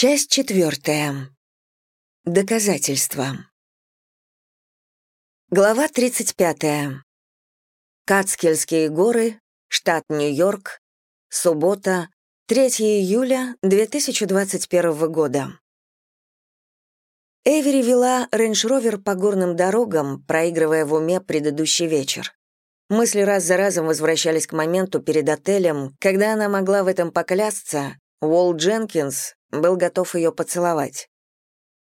Часть четвертая. Доказательства. Глава 35. Катскильские горы, штат Нью-Йорк, суббота, 3 июля 2021 года. Эвери вела рейндж-ровер по горным дорогам, проигрывая в уме предыдущий вечер. Мысли раз за разом возвращались к моменту перед отелем, когда она могла в этом поклясться, Уолл Дженкинс был готов ее поцеловать.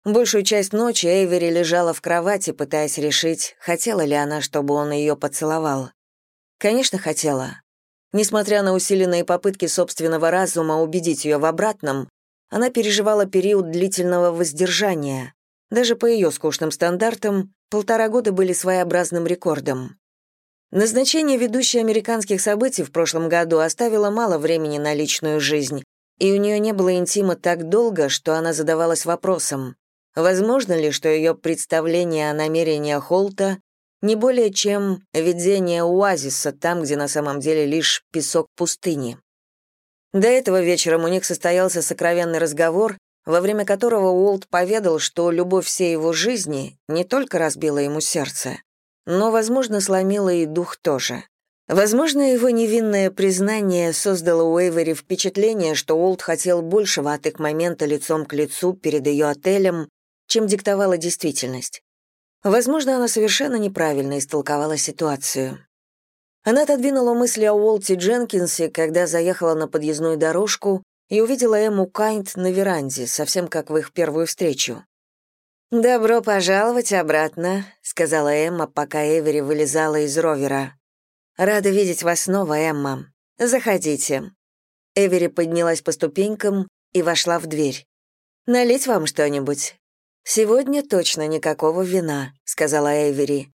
Большую часть ночи Эйвери лежала в кровати, пытаясь решить, хотела ли она, чтобы он ее поцеловал. Конечно, хотела. Несмотря на усиленные попытки собственного разума убедить ее в обратном, она переживала период длительного воздержания. Даже по ее скучным стандартам полтора года были своеобразным рекордом. Назначение ведущей американских событий в прошлом году оставило мало времени на личную жизнь, и у нее не было интима так долго, что она задавалась вопросом, возможно ли, что ее представление о намерениях Холта не более чем видение оазиса там, где на самом деле лишь песок пустыни. До этого вечером у них состоялся сокровенный разговор, во время которого Уолт поведал, что любовь всей его жизни не только разбила ему сердце, но, возможно, сломила и дух тоже. Возможно, его невинное признание создало у Эйвери впечатление, что Уолт хотел большего от их момента лицом к лицу перед ее отелем, чем диктовала действительность. Возможно, она совершенно неправильно истолковала ситуацию. Она отодвинула мысли о Уолте Дженкинсе, когда заехала на подъездную дорожку и увидела Эмму Кайнт на веранде, совсем как в их первую встречу. «Добро пожаловать обратно», — сказала Эмма, пока Эвери вылезала из ровера. «Рада видеть вас снова, Эмма. Заходите». Эвери поднялась по ступенькам и вошла в дверь. «Налить вам что-нибудь?» «Сегодня точно никакого вина», — сказала Эвери.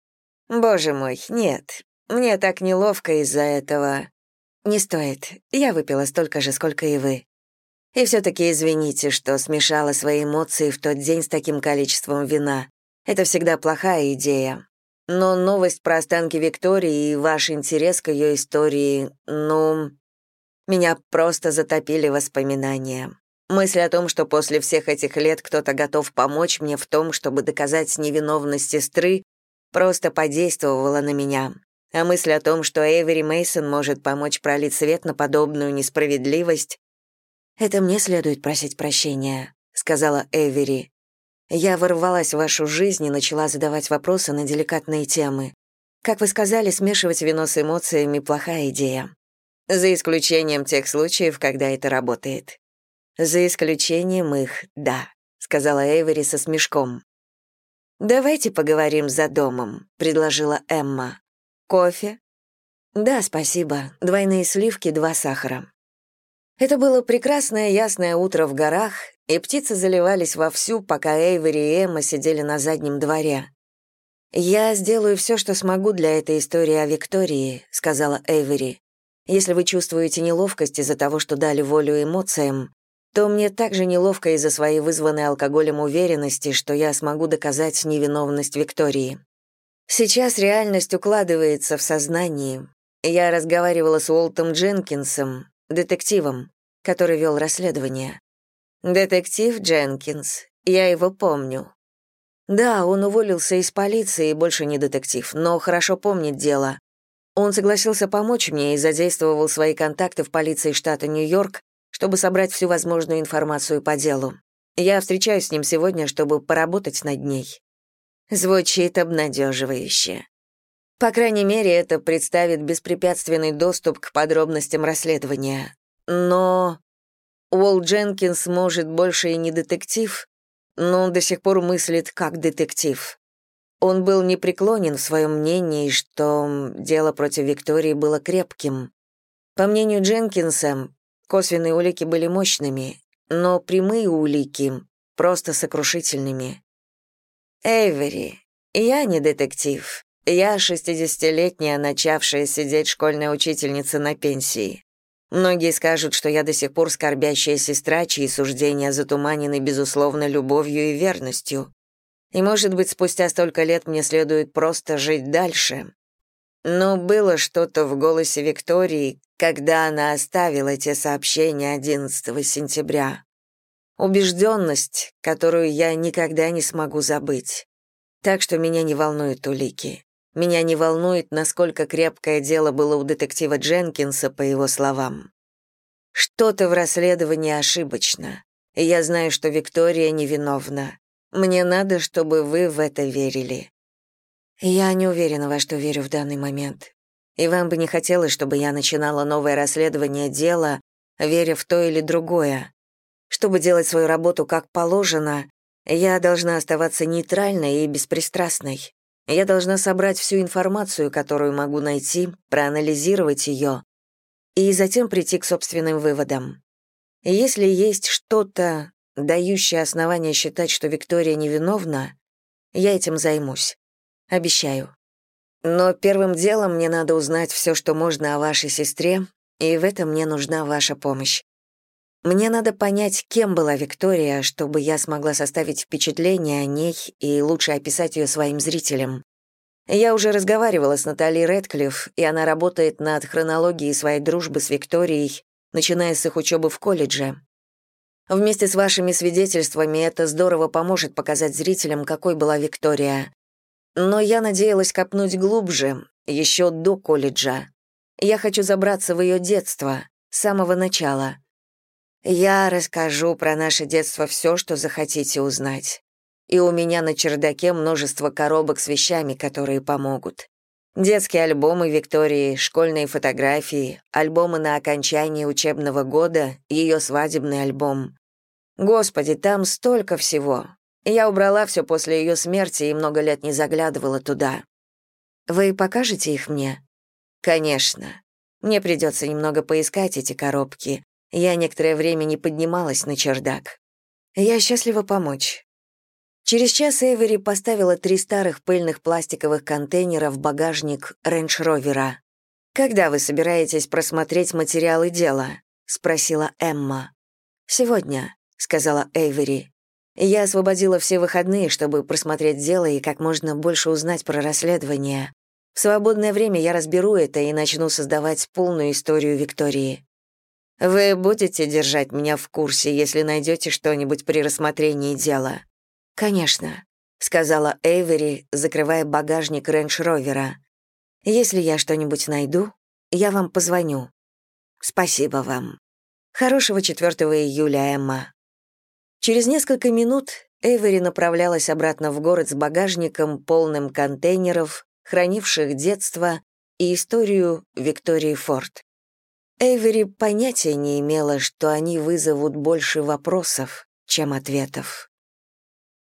«Боже мой, нет. Мне так неловко из-за этого». «Не стоит. Я выпила столько же, сколько и вы. И все-таки извините, что смешала свои эмоции в тот день с таким количеством вина. Это всегда плохая идея. Но новость про останки Виктории и ваш интерес к ее истории, ну... Меня просто затопили воспоминания. Мысль о том, что после всех этих лет кто-то готов помочь мне в том, чтобы доказать невиновность сестры, просто подействовала на меня. А мысль о том, что Эйвери Мейсон может помочь пролить свет на подобную несправедливость, «Это мне следует просить прощения», — сказала Эвери. Я ворвалась в вашу жизнь и начала задавать вопросы на деликатные темы. Как вы сказали, смешивать вино с эмоциями — плохая идея. За исключением тех случаев, когда это работает. За исключением их, да, сказала Эйвери со смешком. Давайте поговорим за домом, предложила Эмма. Кофе? Да, спасибо. Двойные сливки, два сахара. Это было прекрасное ясное утро в горах, и птицы заливались вовсю, пока Эйвери и Эмма сидели на заднем дворе. «Я сделаю все, что смогу для этой истории о Виктории», — сказала Эйвери. «Если вы чувствуете неловкость из-за того, что дали волю эмоциям, то мне также неловко из-за своей вызванной алкоголем уверенности, что я смогу доказать невиновность Виктории. Сейчас реальность укладывается в сознании. Я разговаривала с Уолтом Дженкинсом, детективом, который вел расследование. «Детектив Дженкинс. Я его помню». Да, он уволился из полиции и больше не детектив, но хорошо помнит дело. Он согласился помочь мне и задействовал свои контакты в полиции штата Нью-Йорк, чтобы собрать всю возможную информацию по делу. Я встречаюсь с ним сегодня, чтобы поработать над ней. Звучит обнадеживающе. По крайней мере, это представит беспрепятственный доступ к подробностям расследования. Но Уолл Дженкинс, может, больше и не детектив, но он до сих пор мыслит как детектив. Он был непреклонен в своем мнении, что дело против Виктории было крепким. По мнению Дженкинса, косвенные улики были мощными, но прямые улики — просто сокрушительными. «Эйвери, я не детектив. Я шестидесятилетняя, начавшая сидеть школьная учительница на пенсии. Многие скажут, что я до сих пор скорбящая сестра, чьи суждения затуманены, безусловно, любовью и верностью. И, может быть, спустя столько лет мне следует просто жить дальше. Но было что-то в голосе Виктории, когда она оставила те сообщения 11 сентября. Убежденность, которую я никогда не смогу забыть. Так что меня не волнуют улики. Меня не волнует, насколько крепкое дело было у детектива Дженкинса, по его словам. Что-то в расследовании ошибочно, я знаю, что Виктория невиновна. Мне надо, чтобы вы в это верили. Я не уверена, во что верю в данный момент. И вам бы не хотелось, чтобы я начинала новое расследование дела, веря в то или другое. Чтобы делать свою работу как положено, я должна оставаться нейтральной и беспристрастной. Я должна собрать всю информацию, которую могу найти, проанализировать ее и затем прийти к собственным выводам. если есть что-то, дающее основание считать, что Виктория невиновна, я этим займусь. Обещаю. Но первым делом мне надо узнать все, что можно о вашей сестре, и в этом мне нужна ваша помощь. Мне надо понять, кем была Виктория, чтобы я смогла составить впечатление о ней и лучше описать ее своим зрителям. Я уже разговаривала с Натальей Рэдклифф, и она работает над хронологией своей дружбы с Викторией, начиная с их учебы в колледже. Вместе с вашими свидетельствами это здорово поможет показать зрителям, какой была Виктория. Но я надеялась копнуть глубже, еще до колледжа. Я хочу забраться в ее детство, с самого начала. Я расскажу про наше детство все, что захотите узнать. И у меня на чердаке множество коробок с вещами, которые помогут. Детские альбомы Виктории, школьные фотографии, альбомы на окончании учебного года, ее свадебный альбом. Господи, там столько всего. Я убрала все после ее смерти и много лет не заглядывала туда. Вы покажете их мне? Конечно. Мне придется немного поискать эти коробки, я некоторое время не поднималась на чердак. Я счастлива помочь. Через час Эйвери поставила три старых пыльных пластиковых контейнера в багажник рейндж-ровера. «Когда вы собираетесь просмотреть материалы дела?» — спросила Эмма. «Сегодня», — сказала Эйвери. «Я освободила все выходные, чтобы просмотреть дело и как можно больше узнать про расследование. В свободное время я разберу это и начну создавать полную историю Виктории. Вы будете держать меня в курсе, если найдете что-нибудь при рассмотрении дела? Конечно, сказала Эйвери, закрывая багажник рейндж-ровера. Если я что-нибудь найду, я вам позвоню. Спасибо вам. Хорошего 4 июля, Эмма. Через несколько минут Эйвери направлялась обратно в город с багажником, полным контейнеров, хранивших детство и историю Виктории Форд. Эйвери понятия не имела, что они вызовут больше вопросов, чем ответов.